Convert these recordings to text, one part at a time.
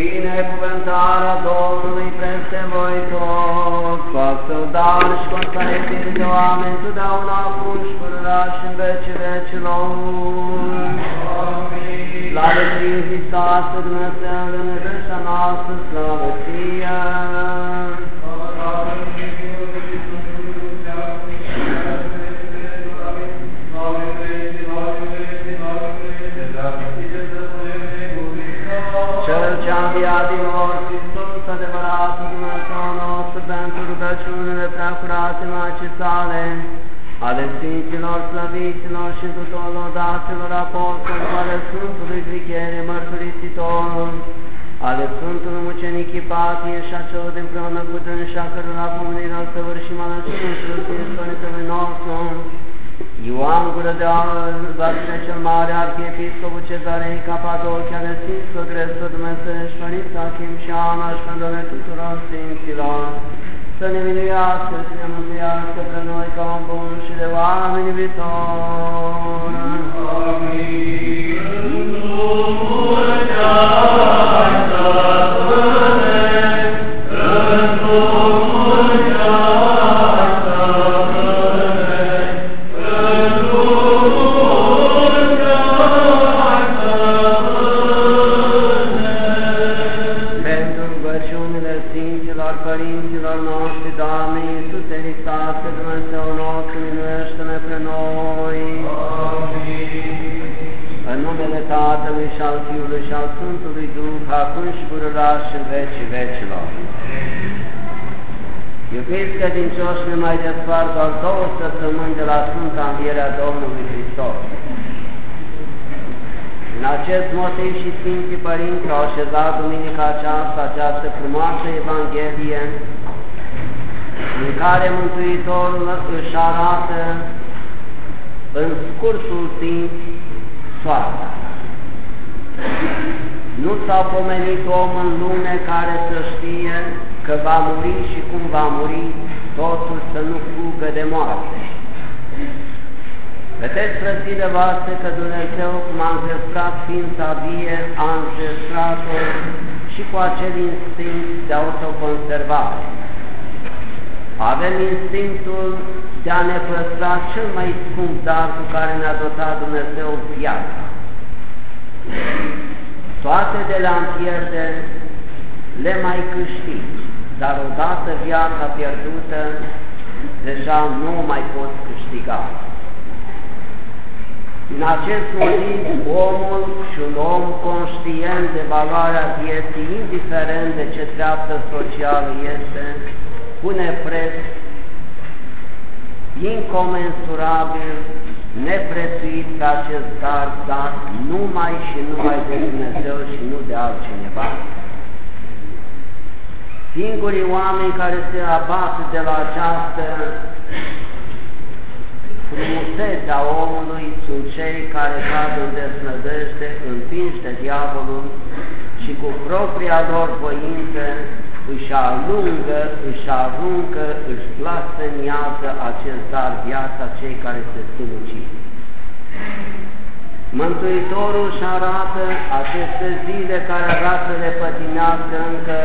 Binecuvântarea Domnului peste voi toți, față dar și constăriți de oameni, totdeauna acum și până și în vecii vecilor. Slavă ție, Hristos, Dumnezeu, de neveșa noastră, slavă ție! Pentru rugăciunile prea curate Maicii sale, ale Sfinților, Slăviților și tuturor lăudaților apostoli, ale Sfântului Grichere, Mărturisitor, ale Sfântului Mucenic Ipatie și a celor împreună cu dâns și a cărora pomenirea săvârșim ale Sfântului Sfântului Părintele nostru, Ioan Gură de Aur, Vasile cel Mare, Arhiepiscopul Cezarei, Capadocia, de Sfințul Gresă, Dumnezeu, și Părința Achim și Ana, și Pândole tuturor Sfinților, să ne miluiască, să ne mântuiască pe noi ca un bun și de oameni iubitori. Pentru mai despart doar două săptămâni de la Sfânta Învierea Domnului Hristos. În acest motiv și Sfinții Părinți au așezat duminica aceasta, această frumoasă Evanghelie, în care Mântuitorul își arată în scurtul timp soarta. Nu s-a pomenit om în lume care să știe că va muri și cum va muri, totul să nu fugă de moarte. Vedeți, frățile voastre, că Dumnezeu, cum a înzestrat ființa vie, a înzestrat-o și cu acel instinct de autoconservare. Avem instinctul de a ne păstra cel mai scump dar cu care ne-a dotat Dumnezeu viața. Toate de le-am pierde, le mai câștigi, dar odată viața pierdută, deja nu o mai poți câștiga. În acest motiv, omul și un om conștient de valoarea vieții, indiferent de ce treaptă socială este, pune preț incomensurabil, neprețuit pe acest dar dat numai și numai de Dumnezeu și nu de altcineva. Singurii oameni care se abat de la această frumusețea omului sunt cei care cad în desnădejde, împinși de diavolul și cu propria lor voință își alungă, își aruncă, își blasfemiază acest dar viața cei care se sinucid. Mântuitorul își arată aceste zile care arată le pătinească încă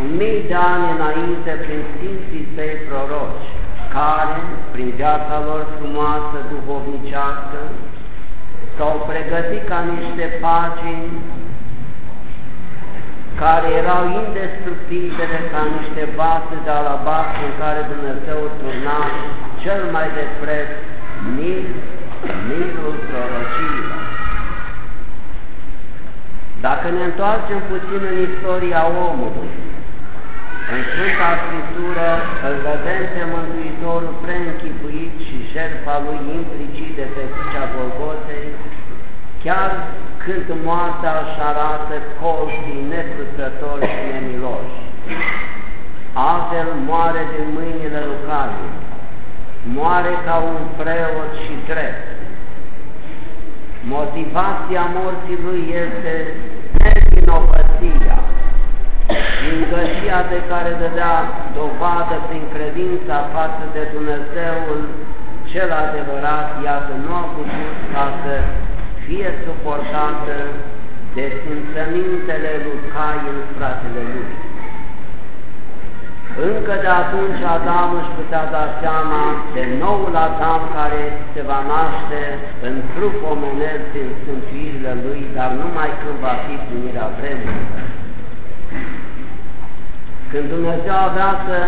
cu mii de ani înainte prin Sfinții Săi proroci care, prin viața lor frumoasă duhovnicească, s-au pregătit ca niște pagini care erau indestructibile ca niște vase de alabastru în care Dumnezeu turna cel mai de preț mir, mirul prorociilor. Dacă ne întoarcem puțin în istoria omului, în Sfânta Scriptură îl vedem pe Mântuitorul preînchipuit și șerpa lui implicit de pe crucea Golgotei, chiar când moartea își arată colții nefrățători și nemiloși. Altfel moare din mâinile lucrare, moare ca un preot și drept. Motivația morții lui este nevinovăția, Îngășia de care dădea dovadă prin credința față de Dumnezeul cel adevărat, iată, nu a putut ca să fie suportată de simțămintele lui Cain, fratele lui. Încă de atunci Adam își putea da seama de noul Adam care se va naște în trup omenesc din sfântuirile lui, dar numai când va fi primirea vremului. Când Dumnezeu avea să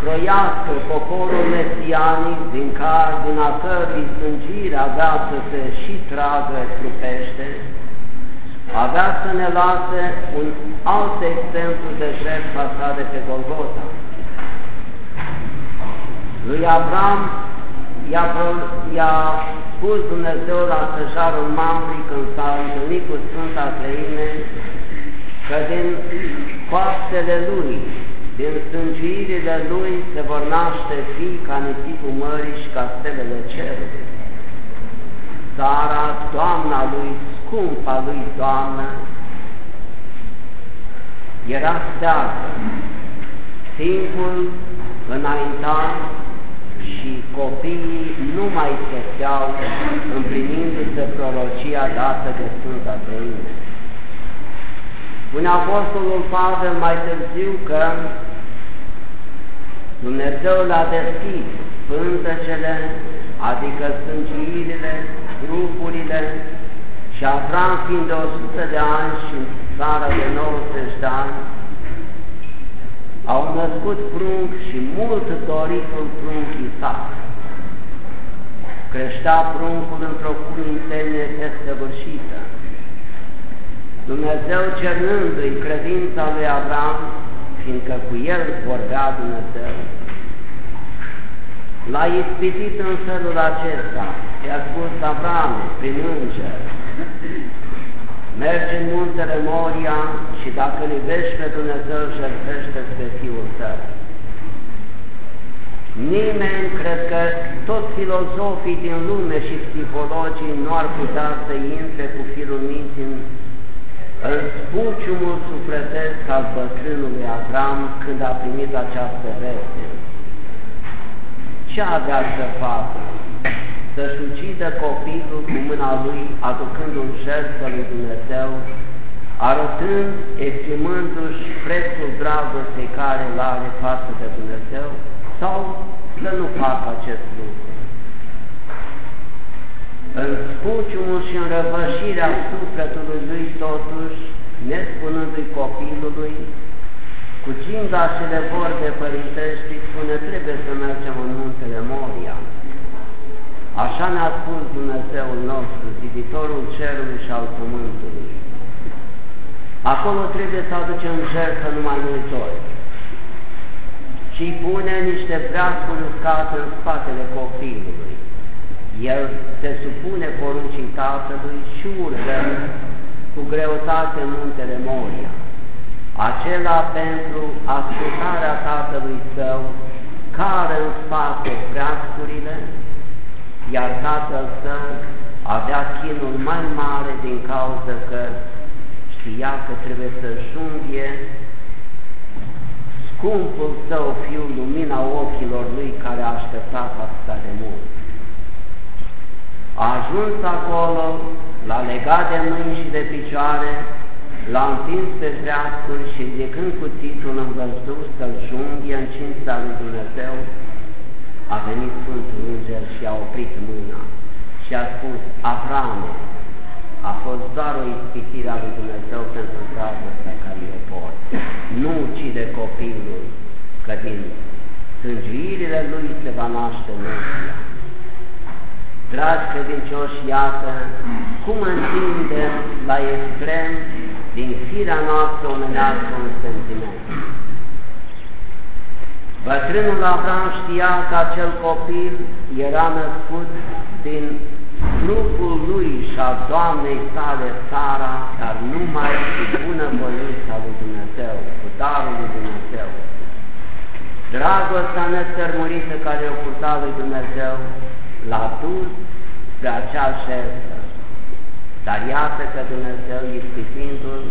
croiască poporul mesianic din care, din a cărui sângire avea să se și tragă trupește, avea să ne lase un alt exemplu de jertfa sa de pe Golgota. Lui Abraham i-a, spus Dumnezeu la săjarul Mamre când s-a întâlnit cu Sfânta Treime că din coastele lui, din stângirile lui se vor naște fii ca nisipul mării și ca stelele cerului. Sara, Doamna lui, scumpa lui Doamnă, era stează. Timpul înainta și copiii nu mai stăteau împlinindu-se prorocia dată de Sfânta Treime. Spune Apostolul Pavel mai târziu că Dumnezeu l-a deschis pântăcele, adică sângirile, grupurile, și Avram fiind de 100 de ani și în țara de 90 de ani, au născut prunc și mult doritul prunc Isaac. Creștea pruncul într-o cuvintenie desăvârșită. Dumnezeu cernându-i credința lui Avram, fiindcă cu el vorbea Dumnezeu, l-a ispitit în felul acesta, i-a spus Avram prin înger, mergi în muntele Moria și dacă îl iubești pe Dumnezeu, jertfește pe Fiul tău. Nimeni, cred că toți filozofii din lume și psihologii nu ar putea să intre cu firul minții în, în spuciumul sufletesc al bătrânului Avram când a primit această veste. Ce avea să facă? Să-și ucidă copilul cu mâna lui, aducând un jertfă lui Dumnezeu, arătând, exprimându-și prețul dragostei care îl are față de Dumnezeu, sau să nu facă acest lucru. În spuciumul și în răvășirea sufletului lui, totuși, nespunându-i copilului, cu cingașele vorbe părintești, spune, trebuie să mergem în muntele Moria. Așa ne-a spus Dumnezeul nostru, ziditorul cerului și al pământului. Acolo trebuie să aducem jertfă numai noi doi și pune niște breascuri uscate în spatele copilului. El se supune poruncii tatălui și urcă cu greutate muntele Moria. Acela pentru ascultarea tatălui său, care în spate breascurile, iar tatăl său avea chinul mai mare din cauza că știa că trebuie să junghie scumpul său fiu lumina ochilor lui care a așteptat asta de mult. A ajuns acolo, l-a legat de mâini și de picioare, l-a întins pe dreapturi și ridicând cuțitul în văzduh să-l junghie în cinsta lui Dumnezeu, a venit Sfântul Înger și a oprit mâna și a spus, Avrame, a fost doar o ispitire a lui Dumnezeu pentru dragostea care o pot. Nu ucide copilul, că din sângirile lui se va naște Mesia. Dragi credincioși, iată cum întindem la extrem din firea noastră omenească un sentiment. Bătrânul Avram știa că acel copil era născut din trupul lui și a Doamnei sale Sara, dar numai cu bună voința lui Dumnezeu, cu darul lui Dumnezeu. Dragostea nesărmurită care o purta lui Dumnezeu l-a dus pe acea șerță. Dar iată că Dumnezeu, ispitindu-l,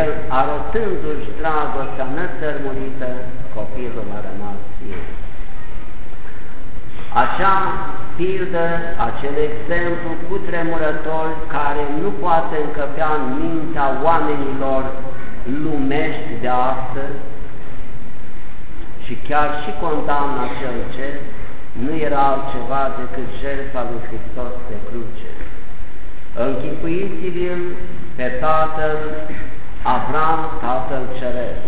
El arătându-și dragostea nesărmurită, copilul a rămas fiu. Acea pildă, acel exemplu cu tremurător care nu poate încăpea în mintea oamenilor lumești de astăzi și chiar și condamnă acel ce nu era altceva decât jertfa lui Hristos pe cruce. Închipuiți-l pe Tatăl Avram, Tatăl Ceresc,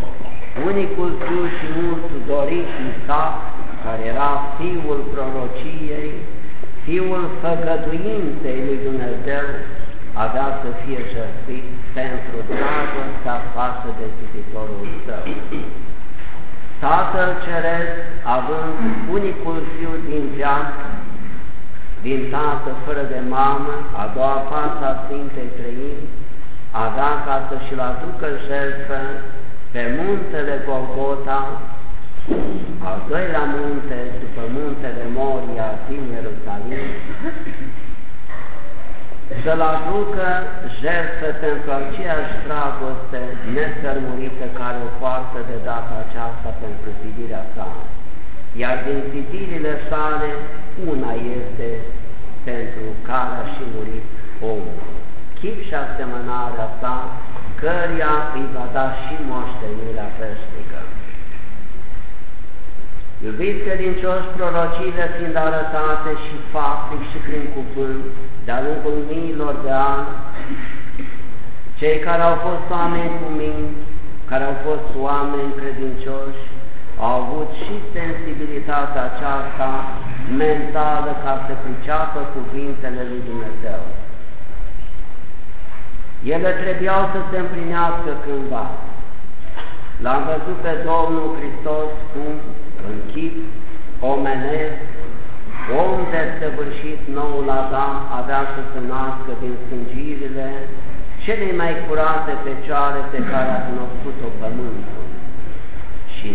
unicul fiu și mult dorit Isaac, care era fiul prorociei, fiul făgăduinței lui Dumnezeu, avea să fie jertfit pentru dragostea față de Ziditorul său. Tatăl Ceresc, având unicul fiu din viață, din tată fără de mamă, a doua față a Sfintei Trăimi, avea ca să și-l aducă jertfă pe muntele Golgota, al doilea munte după muntele Moria din Ierusalim, să-l aducă jertfă pentru aceeași dragoste nesărmurită care o poartă de data aceasta pentru zidirea sa. Iar din zidirile sale, una este pentru care a și murit omul. Chip și asemănarea sa, căria îi va da și moștenirea veșnică. Iubiți credincioși, prorociile fiind arătate și faptic și prin cuvânt, de-a lungul miilor de ani, cei care au fost oameni cu minți, care au fost oameni credincioși, au avut și sensibilitatea aceasta mentală ca să priceapă cuvintele lui Dumnezeu. Ele trebuiau să se împlinească cândva. L-am văzut pe Domnul Hristos cum în chip omenesc om desăvârșit noul Adam avea să se nască din sângirile cele mai curate fecioare pe care a cunoscut-o pământul. Și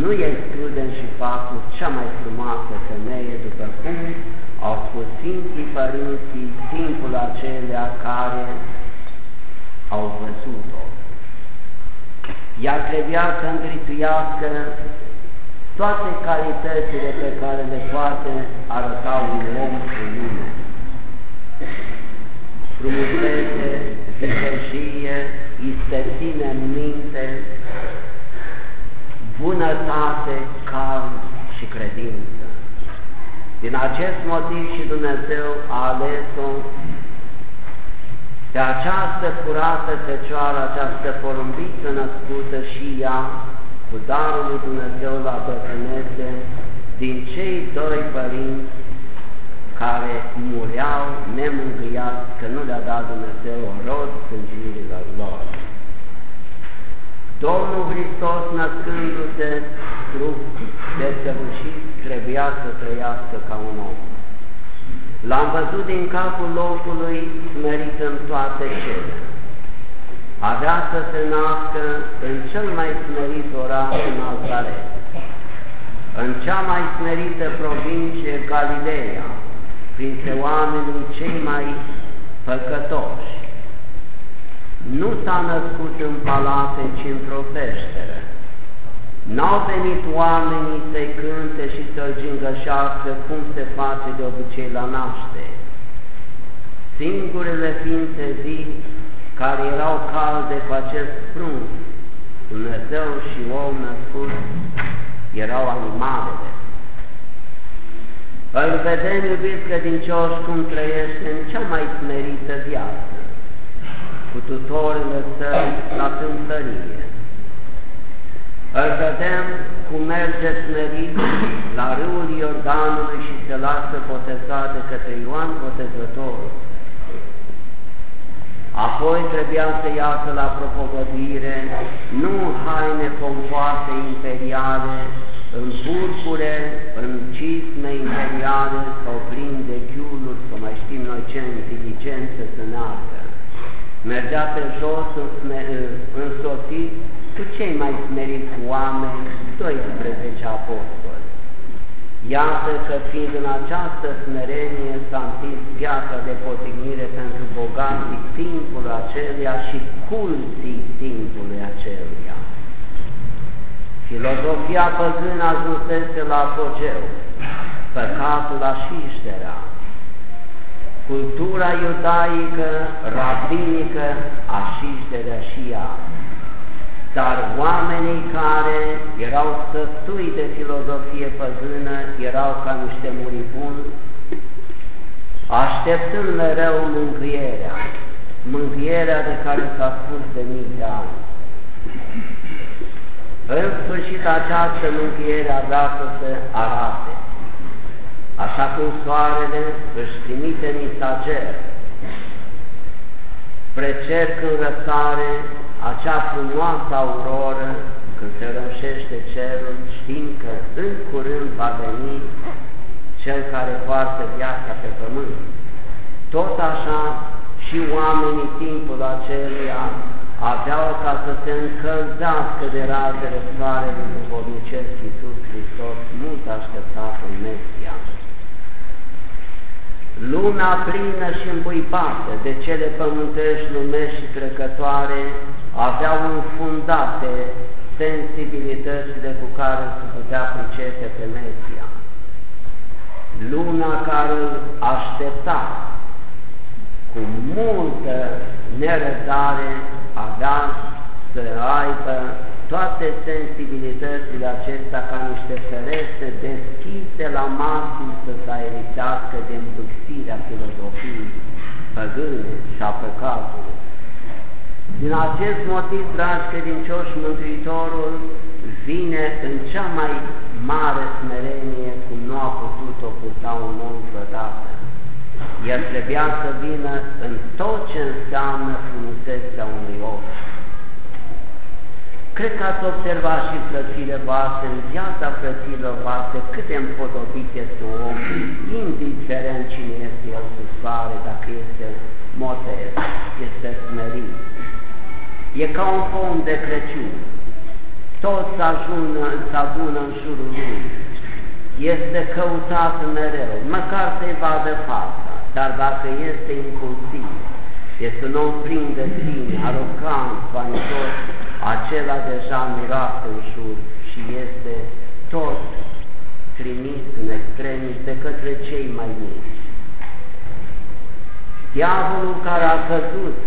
nu excludem și faptul cea mai frumoasă femeie, după cum au spus Sfinții Părinții timpul acelea care au văzut-o. Ea trebuia să îngrituiască toate calitățile pe care le poate arăta un om în lume. Frumusețe, vicășie, istețime în minte, bunătate, calm și credință. Din acest motiv și Dumnezeu a ales-o pe această curată fecioară, această porumbiță născută și ea, cu darul lui Dumnezeu la bătrânețe, din cei doi părinți care mureau nemângâiați, că nu le-a dat Dumnezeu rod sângirilor lor. Domnul Hristos, născându-se trup de săvârșit, trebuia să trăiască ca un om. L-am văzut din capul locului smerit în toate cele avea să se nască în cel mai smerit oraș în Nazaret, în cea mai smerită provincie Galileea, printre oamenii cei mai păcătoși. Nu s-a născut în palate, ci într-o peșteră. N-au venit oamenii să-i cânte și să-l gingășească cum se face de obicei la naște. Singurele ființe vii care erau calde cu acest frunz, Dumnezeu și om născut, erau animalele. Îl vedem, iubiți credincioși, cum trăiește în cea mai smerită viață, cu tutorile săi la tâmpărie. Îl vedem cum merge smerit la râul Iordanului și se lasă botezat de către Ioan Botezătorul Apoi trebuia să iasă la propovăduire, nu haine pompoase imperiale, în purpure, în cisme imperiale sau plin de chiuluri, sau mai știm noi ce, în diligență să nască. Mergea pe jos însoțit cu cei mai smeriți oameni, 12 apostoli. Iată că fiind în această smerenie s-a întins viața de potignire pentru bogații timpul acelia și culții timpului acelia. Filozofia păgână ajunsese la apogeu. păcatul așișterea. Cultura iudaică, rabinică, așișterea și ea. Dar oamenii care erau sătui de filozofie păgână erau ca niște muribuni, așteptând mereu mângâierea, mângâierea de care s-a spus de mii de ani. În sfârșit această mângâiere avea să se arate, așa cum soarele își trimite misager, spre cer când răsare acea frumoasă auroră, când se rășește cerul, știm că în curând va veni cel care poartă viața pe pământ. Tot așa și oamenii timpul aceluia aveau ca să se încălzească de razele soarelui duhovnicesc Iisus Hristos, mult așteptatul Mesia. Lumea plină și îmbuipată de cele pământești, lumești și trecătoare aveau înfundate sensibilitățile cu care se putea pricepe pe Mesia. Lumea care îl aștepta cu multă nerăbdare avea să aibă toate sensibilitățile acestea ca niște ferestre deschise la maxim să se aerisească din duxirea filozofiei păgâne și a păcatului. Din acest motiv, dragi credincioși, Mântuitorul vine în cea mai mare smerenie cum nu a putut-o purta un om vreodată. El trebuia să vină în tot ce înseamnă frumusețea unui om. Cred că ați observat și frățile voastre, în viața frăților voastre, cât de împodobit este un om, indiferent cine este el cu soare, dacă este modest, este smerit. E ca un pom de Crăciun. Toți ajună, se adună în jurul lui. Este căutat mereu, măcar să-i vadă fața, dar dacă este impulsiv, este un om plin de sine, arogant, vanitos, acela deja miroase în jur și este tot trimis în extremis de către cei mai mici. Diavolul care a căzut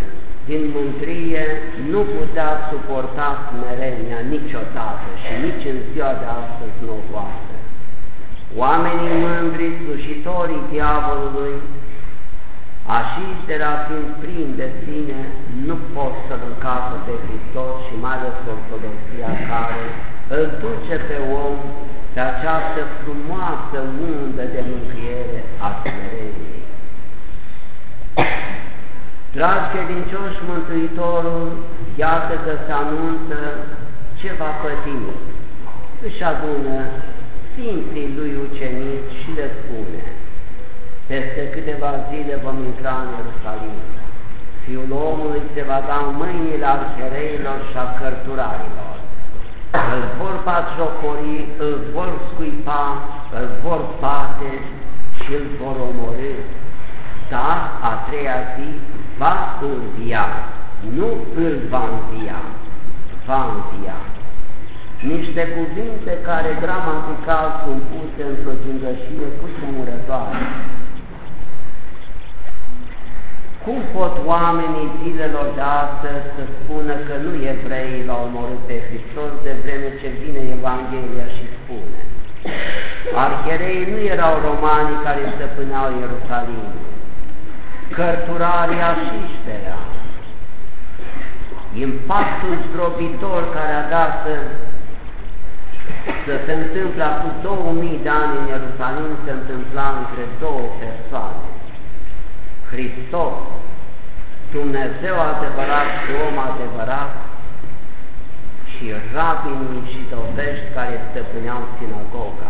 din mântrie nu putea suporta smerenia niciodată și nici în ziua de astăzi nu o poate. Oamenii mândri, slujitorii diavolului, Așișterea fiind plin de sine, nu pot să-L încapă pe Hristos și mai ales ortodoxia care îl duce pe om pe această frumoasă undă de mântuiere a smereniei. Dragi credincioși, Mântuitorul, iată că se anunță ce va pătimi. Își adună Sfinții lui ucenici și le spune – peste câteva zile vom intra în Ierusalim. Fiul omului se va da în mâinile arhereilor și a cărturarilor. Îl vor batjocori, îl vor scuipa, îl vor bate și îl vor omorâ. Dar a treia zi va învia, nu îl va învia, va învia. Niște cuvinte care gramatical sunt puse într-o gingășie cu tremurătoare cum pot oamenii zilelor de astăzi să spună că nu evreii l-au omorât pe Hristos de vreme ce vine Evanghelia și spune? Arhereii nu erau romanii care stăpâneau Ierusalim, cărturarii așișterea, impactul zdrobitor care a dat să, să se întâmple acum 2000 de ani în Ierusalim se întâmpla între două persoane. Hristos, Dumnezeu adevărat și om adevărat, și rabinii și dovești care stăpâneau sinagoga.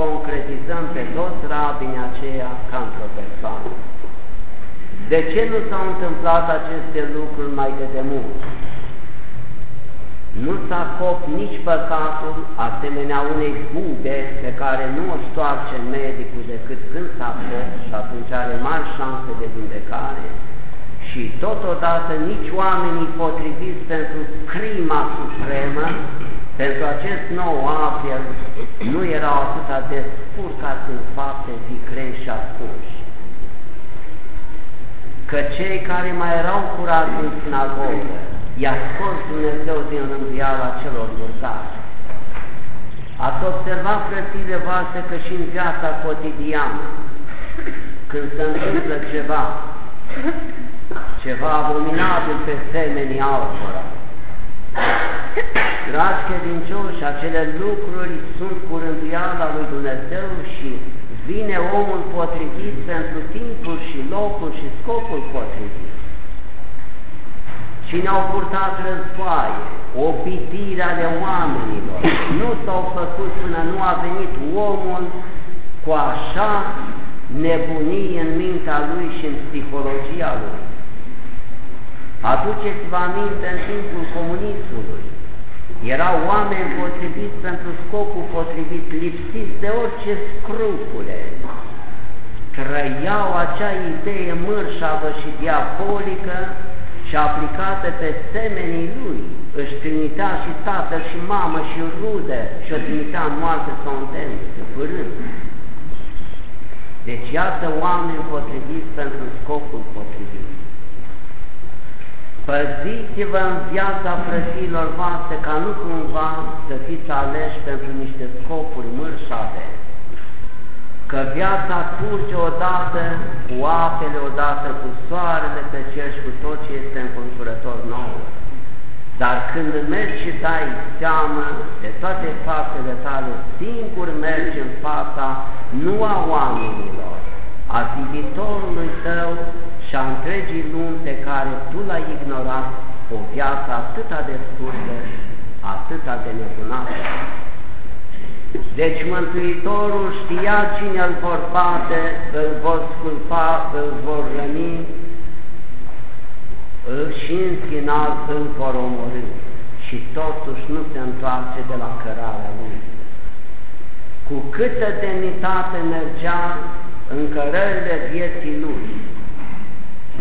Concretizăm pe toți rabinii aceia ca într-o persoană. De ce nu s-au întâmplat aceste lucruri mai de demult? Nu s-a cop nici păcatul asemenea unei bube pe care nu o stoarce medicul decât când s-a fost și atunci are mari șanse de vindecare și totodată nici oamenii potriviți pentru crima supremă, pentru acest nou apel, nu erau atâta de spurcați în fapte vicreni și ascunși. Că cei care mai erau curați în sinagogă, i-a scos Dumnezeu din rânduiala celor murdari. Ați observat, frățile voastre, că și în viața cotidiană, când se întâmplă ceva, ceva abominabil pe semenii altora, Dragi credincioși, acele lucruri sunt cu rânduiala lui Dumnezeu și vine omul potrivit pentru timpul și locul și scopul potrivit. Cine au purtat războaie, obidire ale oamenilor, nu s-au făcut până nu a venit omul cu așa nebunie în mintea lui și în psihologia lui. Aduceți-vă aminte în timpul comunismului. Erau oameni potriviți pentru scopul potrivit, lipsiți de orice scrupule. Trăiau acea idee mărșavă și diabolică și aplicată pe semenii lui. Își trimitea și tatăl și mamă și rude și o trimitea în moarte sau în temniță, părând. Deci iată oameni potriviți pentru scopul potrivit. Păziți-vă în viața frăților voastre ca nu cumva să fiți aleși pentru niște scopuri mărșave. Că viața curge odată cu apele, odată cu soarele pe cer și cu tot ce este înconjurător nou. Dar când mergi și dai seamă de toate faptele tale, singur mergi în fața nu a oamenilor, a viitorului tău și a întregii lumi pe care tu l-ai ignorat o viață atâta de scurtă, atâta de nebunată. Deci Mântuitorul știa cine îl vor bate, îl vor sculpa, îl vor răni și în final îl vor omorâ și totuși nu se întoarce de la cărarea lui. Cu câtă demnitate mergea în cărările vieții lui,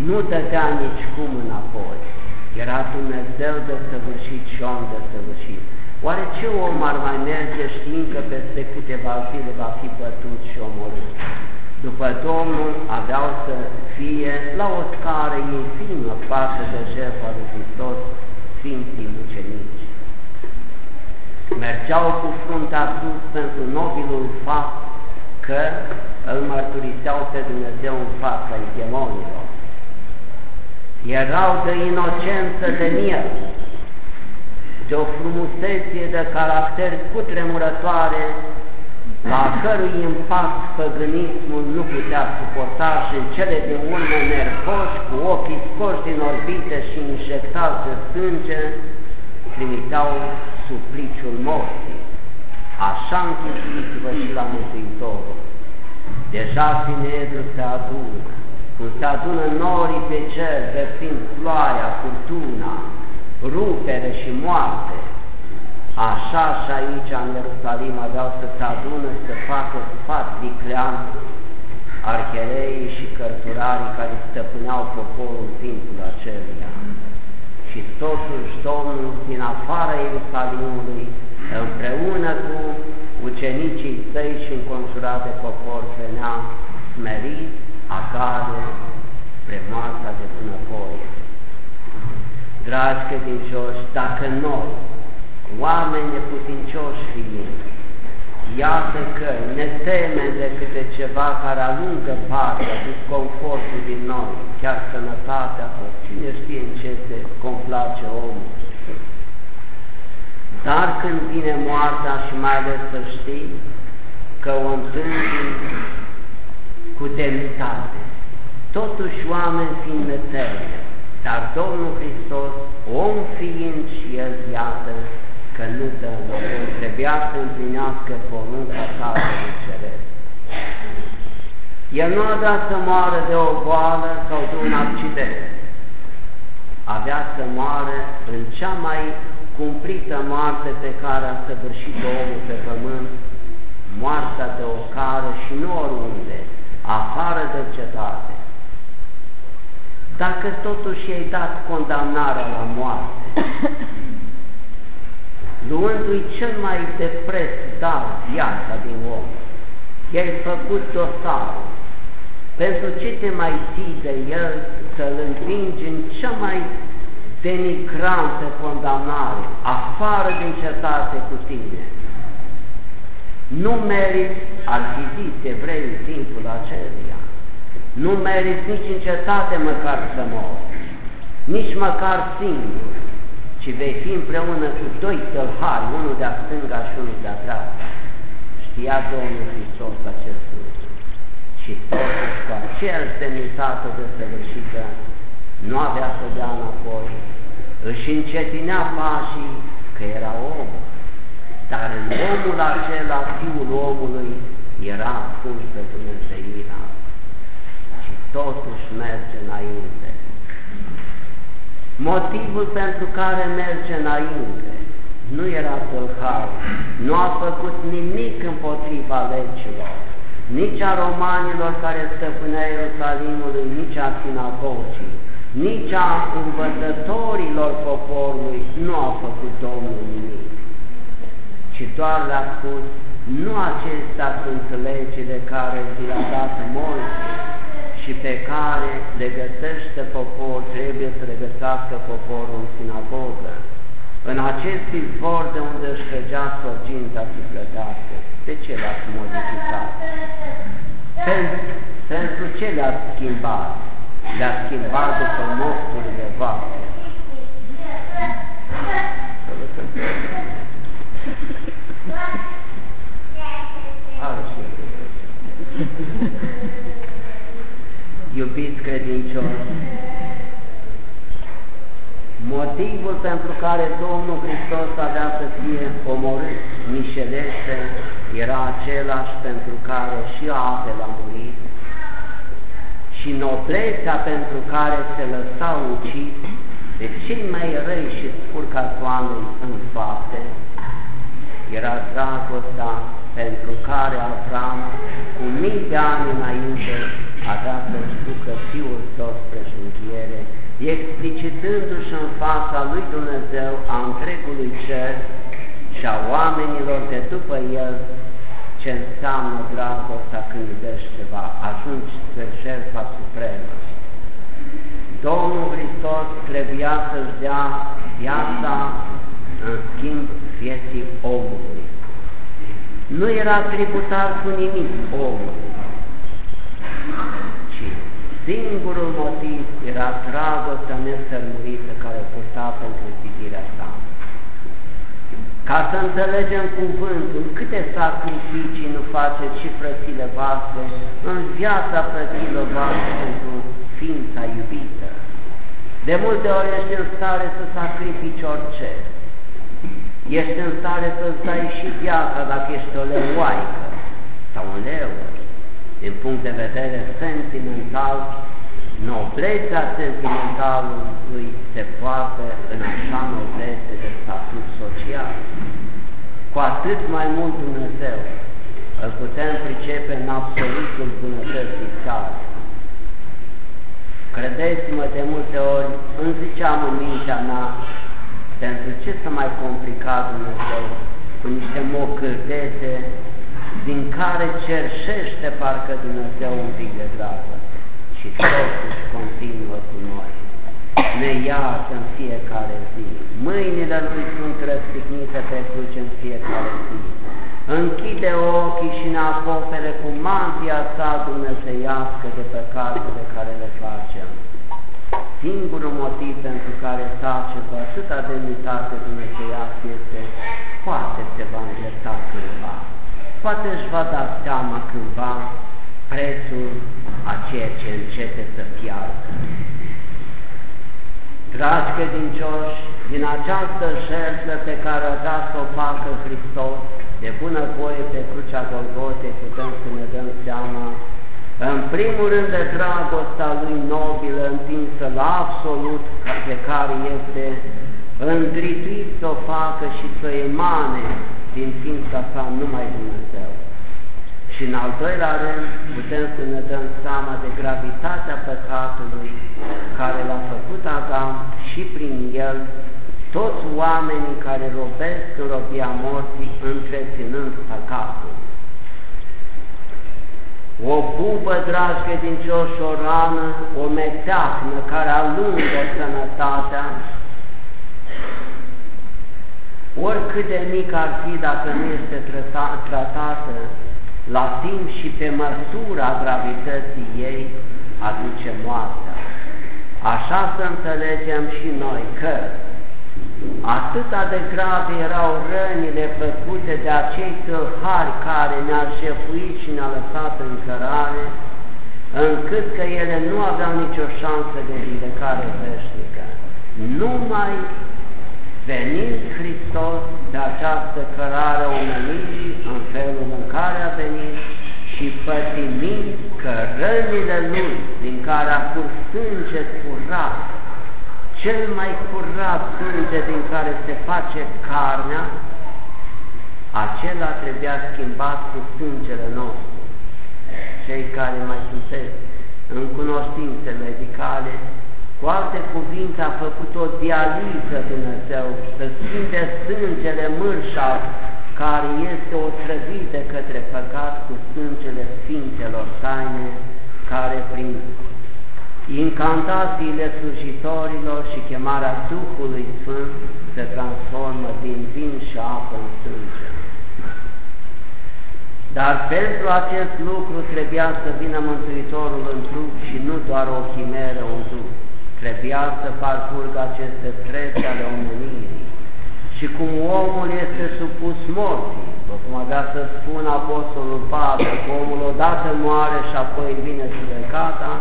nu dădea nici cum înapoi. Era Dumnezeu de săvârșit și om de săvârșit. Oare ce om ar mai merge știind că peste câteva zile va fi bătut și omorât? După Domnul aveau să fie la o scară infimă față de jertfa lui Hristos, Sfinții Mucenici. Mergeau cu fruntea sus pentru nobilul fapt că îl mărturiseau pe Dumnezeu în fața demonilor erau de inocență de miel, de o frumusețe de caracter cutremurătoare, la cărui impact păgânismul nu putea suporta și în cele din urmă nervoși, cu ochii scoși din orbite și injectați de sânge, trimiteau supliciul morții. Așa închipuiți-vă și la Mântuitorul. Deja Sinedru se adună, cum se adună norii pe cer, versind ploaia, furtuna, rupere și moarte, așa și aici în Ierusalim aveau să se adună și să facă sfat viclean arhereii și cărturarii care stăpâneau poporul în timpul aceluia. Și totuși Domnul din afara Ierusalimului, împreună cu ucenicii săi și înconjurat de popor, venea smerit acasă spre moartea de pânăpoie. Dragi credincioși, dacă noi, oameni neputincioși fiind, iată că ne temem de câte ceva care alungă partea, disconfortul din noi, chiar sănătatea, sau cine știe în ce se complace omul. Dar când vine moartea și mai ales să știi că o întâlni cu demnitate. Totuși oameni fiind metele, dar Domnul Hristos, om fiind și El, iată că nu dă locul, trebuia să împlinească porunca Tatălui Ceresc. El nu a dat să moară de o boală sau de un accident. Avea să moară în cea mai cumplită moarte pe care a săvârșit-o omul pe pământ, moartea de o cară și nu oriunde, afară de cetate. dacă totuși i-ai dat condamnarea la moarte, luându-i cel mai de preț dar viața din om, i-ai făcut dosarul, pentru ce te mai ții de el să-l împingi în cea mai denigrantă condamnare, afară din cetate cu tine? Nu meriți, ar fi zis evrei în timpul aceluia, nu meriți nici în cetate măcar să mor, nici măcar singur, ci vei fi împreună cu doi tălhari, unul de-a stânga și unul de-a dreapta. Știa Domnul Hristos acest lucru. Și totuși cu aceeași demnitate de săvârșită nu avea să dea înapoi, își încetinea pașii că era om, dar în omul acela, Fiul omului, era ascunsă Dumnezeirea și totuși merge înainte. Motivul pentru care merge înainte nu era tălhar, nu a făcut nimic împotriva legilor, nici a romanilor care stăpânea Ierusalimului, nici a sinagogii, nici a învățătorilor poporului nu a făcut Domnul nimic, ci doar le-a spus, nu acestea sunt legile care ți le-a dat Moise și pe care le găsește popor, trebuie să le găsească poporul în sinagogă, în acest izvor de unde își trăgea sorginta sufletească. De ce le-ați modificat? Pentru, pentru ce le-ați schimbat? Le-a schimbat după mofturile voastre. Iubiți credincioși, motivul pentru care Domnul Hristos avea să fie omorât mișelește era același pentru care și Abel a murit și noblețea pentru care se lăsa ucis de cei mai răi și spurcați oameni în fapte, era dragostea pentru care Avram, cu mii de ani înainte, avea să-și ducă Fiul Său spre șunchiere, explicitându-și în fața lui Dumnezeu a întregului cer și a oamenilor de după el ce înseamnă dragostea când iubești ceva, ajungi spre șerpa supremă. Domnul Hristos trebuia să-și dea viața în schimb vieții omului. Nu era tributar cu nimic omul, ci singurul motiv era dragostea nesărmurită care purta pentru zidirea sa. Ca să înțelegem cuvântul, câte sacrificii nu face și frățile voastre în viața frăților voastre pentru ființa iubită. De multe ori ești în stare să sacrifici orice. Ești în stare să-ți dai și viața dacă ești o leoaică sau un leu. Din punct de vedere sentimental, noblețea sentimentalului se poate în așa noblețe de statut social. Cu atât mai mult Dumnezeu îl putem pricepe în absolutul bunătății sale. Credeți-mă, de multe ori îmi ziceam în mintea mea, pentru ce să mai complica Dumnezeu cu niște mocârdete din care cerșește parcă Dumnezeu un pic de dragă și totuși continuă cu noi. Ne iartă în fiecare zi. Mâinile Lui sunt răstignite pe cruce în fiecare zi. Închide ochii și ne acopere cu mantia sa dumnezeiască de păcatele care le facem. Singurul motiv pentru care tace cu atâta demnitate dumnezeiască este poate se va îndrepta cândva. Poate își va da seama cândva prețul a ceea ce încete să piardă. Dragi credincioși, din această jertfă pe care a dat să o facă Hristos, de bună voie pe crucea Golgotei putem să ne dăm seama, în primul rând de dragostea lui nobilă întinsă la absolut pe care este îndrituit să o facă și să emane din ființa sa numai Dumnezeu. Și în al doilea rând putem să ne dăm seama de gravitatea păcatului care l-a făcut Adam și prin el toți oamenii care robesc în robia morții întreținând păcatul. O bubă, dragi credincioși, o rană, o meteahnă care alungă sănătatea, oricât de mic ar fi dacă nu este tratată la timp și pe măsura gravității ei, aduce moartea. Așa să înțelegem și noi că atâta de grave erau rănile făcute de acei tâlhari care ne-au șefuit și ne-au lăsat în cărare, încât că ele nu aveau nicio șansă de vindecare veșnică. Numai venind Hristos de această cărare omenirii în felul în care a venit și pătimind că rănile Lui, din care a curs sânge curat, cel mai curat sânge din care se face carnea, acela trebuia schimbat cu sângele nostru. Cei care mai sunteți în cunoștințe medicale, cu alte cuvinte a făcut o dializă Dumnezeu, să schimbe sângele mârșav, care este o trăvită către păcat cu sângele Sfințelor taine, care prin incantațiile slujitorilor și chemarea Duhului Sfânt se transformă din vin și apă în sânge. Dar pentru acest lucru trebuia să vină Mântuitorul în trup și nu doar o chimeră, un trup. Trebuia să parcurgă aceste trece ale omenirii. Și cum omul este supus morții, după cum avea să spun Apostolul Pavel, că omul odată moare și apoi vine judecata,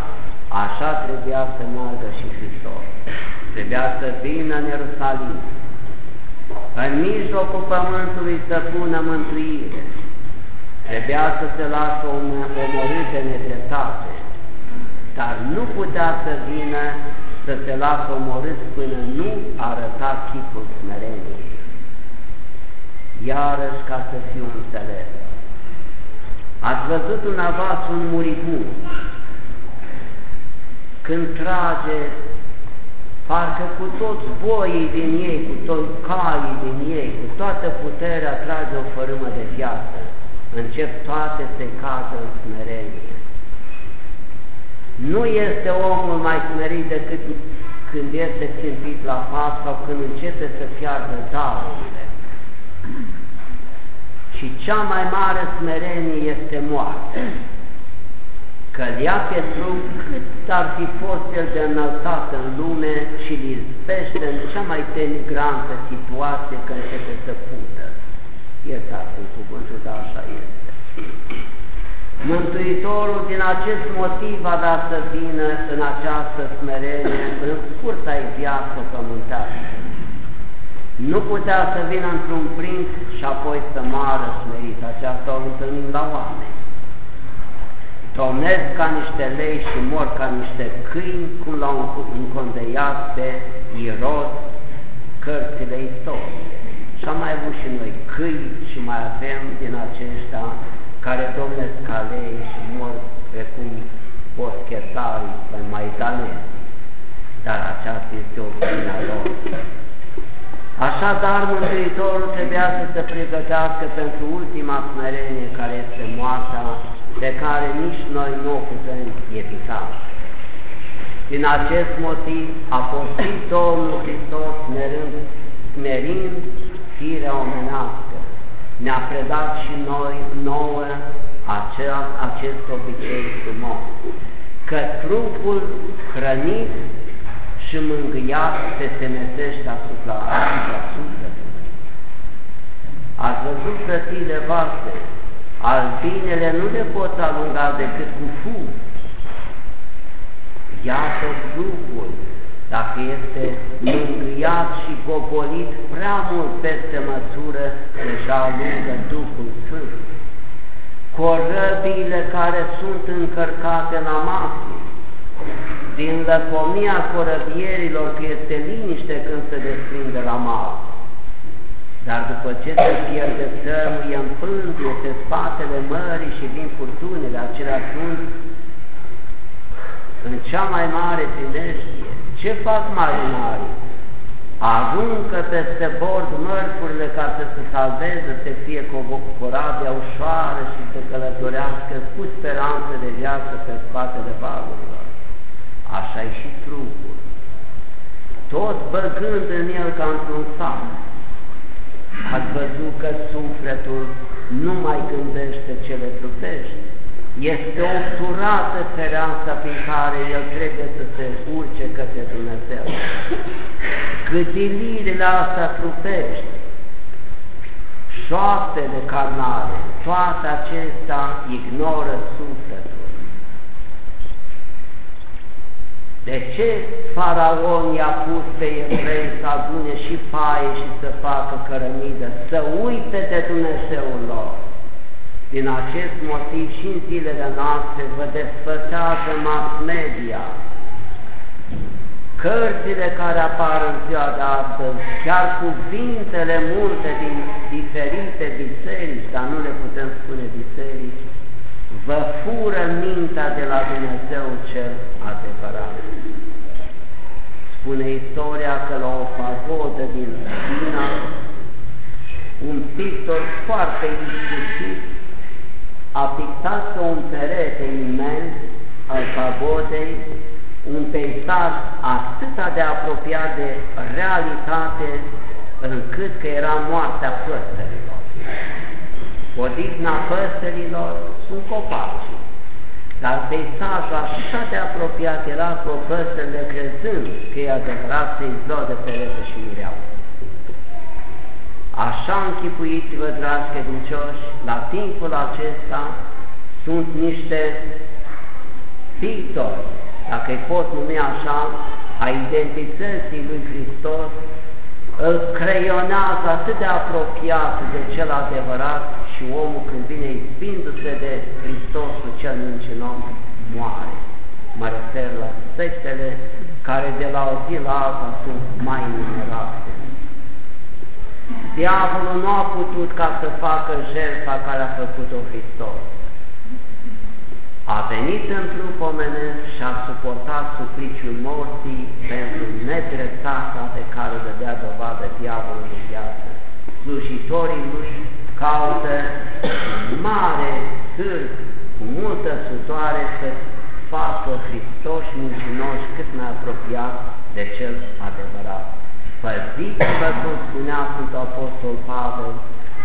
Așa trebuia să meargă și Hristos. Trebuia să vină în Ierusalim. În mijlocul pământului să pună mântuire. Trebuia să se lasă omorât de nedreptate. Dar nu putea să vină să se lasă omorât până nu arăta chipul smereniei. Iarăși ca să fiu înțeles. Ați văzut un avas un muribund când trage, parcă cu toți boii din ei, cu toți caii din ei, cu toată puterea trage o fărâmă de viață, încep toate să cadă în smerenie. Nu este omul mai smerit decât când este țintit la pas sau când începe să fiarbă darurile. Și cea mai mare smerenie este moartea cădea pe trup cât ar fi fost el de înălțat în lume și îl izbește în cea mai denigrantă situație când începe să pută. Iertați în cuvântul, dar așa este. Mântuitorul din acest motiv a dat să vină în această smerenie, în scurta viață pământească. Nu putea să vină într-un prinț și apoi să moară smerit. Aceasta o întâlnim la oameni domnesc ca niște lei și mor ca niște câini, cum l-au încondeiat pe Irod cărțile istoriei. Și am mai avut și noi câini și mai avem din aceștia care domnesc ca lei și mor precum boschetarii mai maidanezi. Dar aceasta este opinia lor. Așadar, Mântuitorul trebuia să se pregătească pentru ultima smerenie care este moartea pe care nici noi nu o putem evita. Din acest motiv a postit Domnul Hristos smerând, smerind firea omenească. Ne-a predat și noi nouă acea, acest obicei frumos, că trupul hrănit și mângâiat se temesește asupra, asupra sufletului. Ați văzut frățile voastre, albinele nu le pot alunga decât cu fum. Iată trupul, dacă este mângâiat și gogolit prea mult peste măsură, deja alungă Duhul Sfânt. Corăbiile care sunt încărcate la masă, din lăcomia corăbierilor că este liniște când se desprinde la masă, dar după ce se pierde țărmul, e în pântue pe spatele mării și vin furtunile, acelea sunt în cea mai mare primejdie. Ce fac marinarii? Aruncă peste bord mărfurile ca să se salveze, să fie cu o corabia ușoară și să călătorească cu speranță de viață pe spatele valurilor. Așa e și trupul. Tot băgând în el ca într-un sac. Ați văzut că sufletul nu mai gândește cele trupești, este o turată fereastră prin care el trebuie să se urce către Dumnezeu. Gâdilirile astea trupești, șoaptele carnale, toate acestea ignoră sufletul. De ce faraon i-a pus pe evrei să adune și paie și să facă cărămidă, să uite de Dumnezeul lor? Din acest motiv și în zilele noastre vă desfățează mass media, cărțile care apar în ziua de astăzi, chiar cuvintele multe din diferite biserici, dar nu le putem spune biserici, vă fură mintea de la Dumnezeu cel adevărat. Spune istoria că la o pagodă din China, un pictor foarte iscusit a pictat pe un perete imens al pagodei un peisaj atât de apropiat de realitate încât că era moartea păsărilor. Odihna păsărilor sunt copaci, dar peisajul așa de apropiat era cu păsările crezând că e adevărat să-i de perete și mureau. Așa închipuiți-vă, dragi credincioși, la timpul acesta sunt niște pictori, dacă îi pot numi așa, a identității lui Hristos, îl creionează atât de apropiat de cel adevărat și omul când vine izbindu-se de Hristosul cel mincinos, moare. Mă refer la sectele care de la o zi la alta sunt mai numeroase. Diavolul nu a putut ca să facă jertfa care a făcut-o Hristos. A venit în trup omenesc și a suportat supliciul morții pentru nedreptatea de care dădea dovadă diavolul în viață. Slujitorii lui caută mare sârg, cu multă sudoare să facă Hristos muncinoși cât mai apropiat de cel adevărat. Păziți-vă, cum spunea Sfântul Apostol Pavel,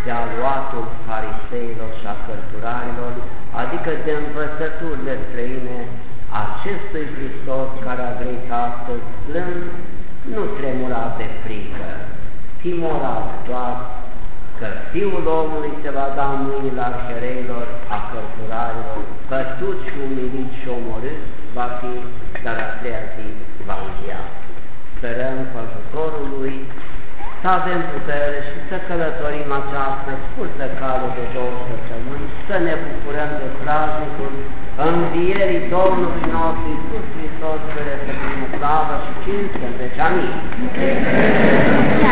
de aluatul fariseilor și a cărturarilor, adică de învățăturile străine acestui Hristos care a greit astăzi plând, nu tremura de frică, timorat doar că Fiul omului se va da în mâinile arhereilor, a cărturarilor, bătut și umilit și omorât va fi, dar a treia zi va învia. Sperăm cu ajutorul Lui să avem putere și să călătorim această scurtă cale de două săptămâni, să ne bucurăm de praznicul Învierii Domnului nostru Iisus Hristos, care să primă slavă și cinste, deci amin. Amin.